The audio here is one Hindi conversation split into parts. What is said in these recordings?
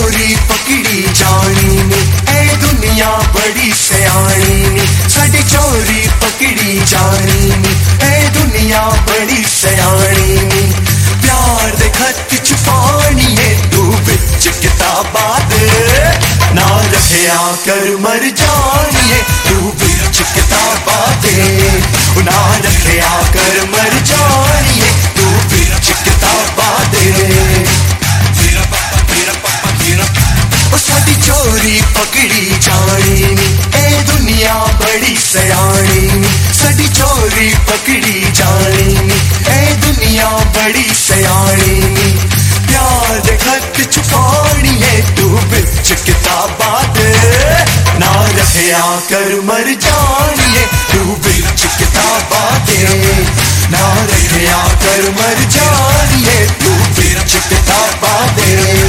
चोरी पकड़ी जानी ने। ए दुनिया बड़ी सयानी ने। साडी चोरी पकड़ी जानी ने। ए दुनिया बड़ी सयानी ने। प्यार दे खत छुपानी है तू बिच किताबा दे ना रखया कर मर जानी है तू बिच किताबा दे ना रखया कर मर पकड़ी जाने ए दुनिया बड़ी सयाने साड़ी चोरी पकड़ी जाने ए दुनिया बड़ी सयाने प्यार दे खत छुपानी है तू बिच किताबा दे ना रहया कर मर जानी है तू बिच किताबा दे ना रहया कर मर जानी है तू बिच किताबा दे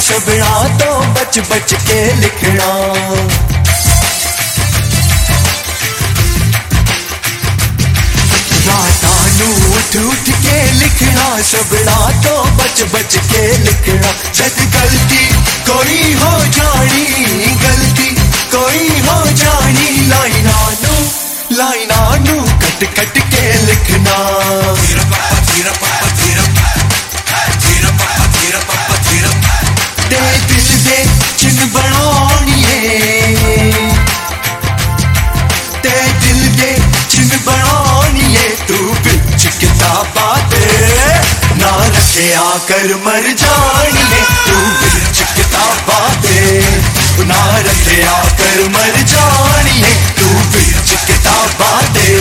शबड़ा तो बच बच के लिखना। उठ उठ के लिखना शबड़ा तो बच बच के लिखना। जद गलती कोई हो जानी, गलती कोई हो जानी लाइना नू लाइना नू कट कट के लिखना। फ़िल्म बनानी तू बिच किताबा दे। ना रखे आकर मर जानी तू बिच किताबा दे। ना रखे आकर मर जानी है तू बिच किताबा दे।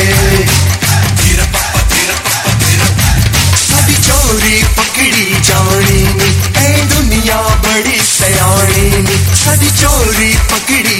चोरी पकड़ी जानी नी ए दुनिया बड़ी सयानी नी। सारी चोरी पकड़ी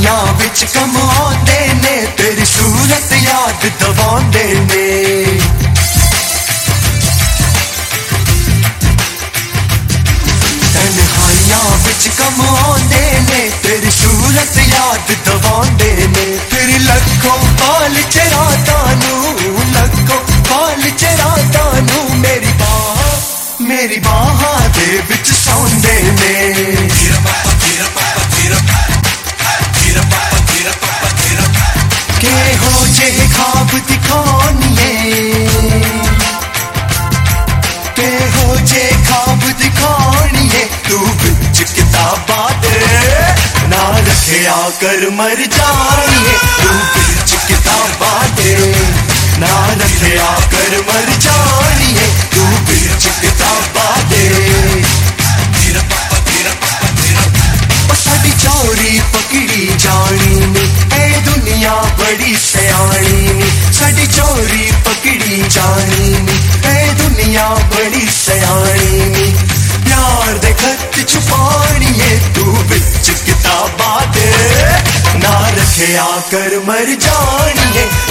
ਤਨਹਾਈਆਂ ਵਿੱਚ ਕਮਾਉਂਦੇ ਨੇ ਤੇਰੀ ਸੂਰਤ ਯਾਦ ਦਵਾਉਂਦੇ ਨੇ ਤਨਹਾਈਆਂ ਵਿੱਚ ਕਮਾਉਂਦੇ ਨੇ ਤੇਰੀ ਸੂਰਤ ਯਾਦ ਦਵਾਉਂਦੇ ਨੇ ਤੇਰੀ ਲੱਖੋਂ ਪਾਲ ਚਰਾਤਾਂ आकर मर जाएँगे तू बीच किताबा दे। नानक आकर मर जाएँगे तू बीच किताबा दे। चोरी पकड़ी जानी ने। ए दुनिया बड़ी सयानी ने। साड़ी चोरी पकड़ी जानी ने। ए दुनिया बड़ी आकर मर जानिए। तू